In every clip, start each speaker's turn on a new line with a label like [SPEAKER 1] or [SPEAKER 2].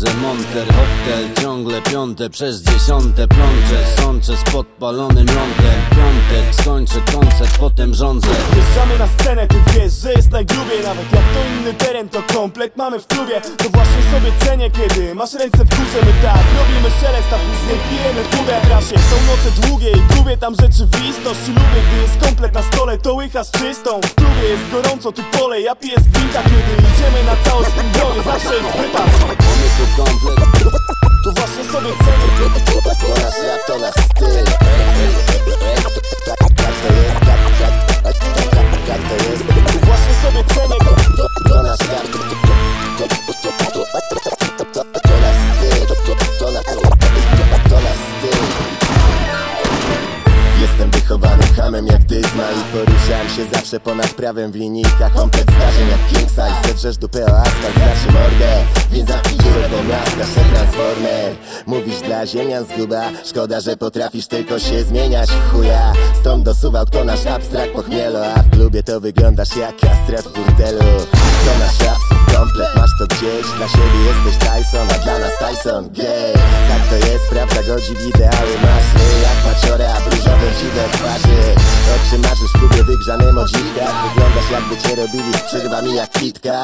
[SPEAKER 1] pieniądze. Monter, hotel, ciągle piąte Przez dziesiąte plączę, sączę z podpalonym lądem. Piątek,
[SPEAKER 2] scenę, ty wiesz, że jest najgrubiej Nawet jak to inny teren, to komplet mamy w klubie To właśnie sobie cenię, kiedy masz ręce w górze My tak, robimy szelest, a później pijemy wódę w trasie Są noce długie i gubię tam rzeczywistość I lubię, gdy jest komplet na stole, to łycha z czystą W klubie jest gorąco, tu pole, ja piję z gwinta Kiedy idziemy na całość w gronie, zawsze jest wypas
[SPEAKER 1] Mamy tu komplet
[SPEAKER 2] To właśnie sobie cenię
[SPEAKER 3] rap, to styl Tak, tak to jest, tak, tak, tak, tak, tak, tak to
[SPEAKER 2] To,
[SPEAKER 3] to, to, na- to, to, to styl Jestem wychowanym hamem jak Dyzma I poruszam się zawsze ponad prawem w linijkach. Komplet zdarzeń jak king size. Zedrzesz dupę o asfalt, znaczy mordę. Więc dziurę po miastach, że transformer. Mówisz dla ziemian zguba. Szkoda, że potrafisz tylko się zmieniać w chuja. Stąd dosuwał kto nasz abstrakt po chmielu A w klubie to wyglądasz jak kastrat w burdelu. To nasz absurd komplet, masz to gdzieś Dla siebie. Jesteś Tyson, nas Tyson gay Tak to jest, prawda godzi w ideały masy Jak maciore, a w różowym ci we twarzy. Oczy marzysz w klubie wygrzanym o Wyglądasz jakby cię robili z przerwami jak kitka.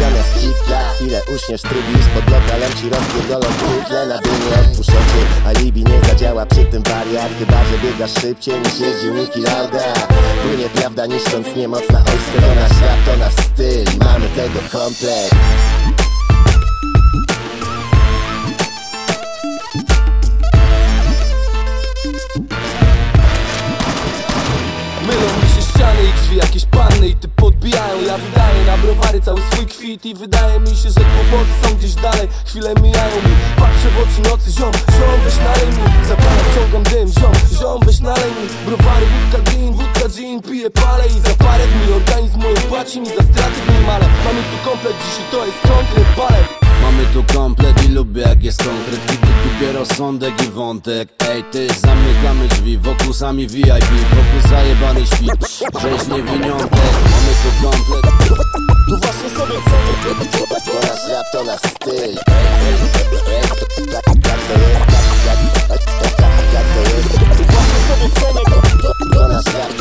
[SPEAKER 3] Zamiast kitka, chwilę uśmiesz, trybisz Pod lokalem ci rozpierdolą butle na dymie Otwórz oczy, alibi nie zadziała przy tym wariat Chyba, że biegasz szybciej niż jeździł Niki Lauda. Płynie prawda niszcząc niemocna ojce To nasz rap, to nasz styl mamy tego komplet
[SPEAKER 4] Ja wydaję na browary cały swój kwit i wydaje mi się, że kłopoty są gdzieś dalej. Chwile mijają mi, patrzę w oczy nocy, ziom, ziom weź nalej mi Zapalam, ciągam dym, ziom, ziom weź nalej mi Browary, wódka, gin, wódka, gin, piję palę i za parę dni organizm mój płaci mi za straty w mamy tu komplet dziś i to jest konkret balet.
[SPEAKER 1] Mamy tu komplet i lubię jak jest konkret. Kiedy kupię rozsądek i wątek Ej ty, zamykamy drzwi. Wokół sami VIP, wokół zajebany świt. Rzeź niewiniątek
[SPEAKER 3] complet Nouveau sur ce métier Voilà, j'rappe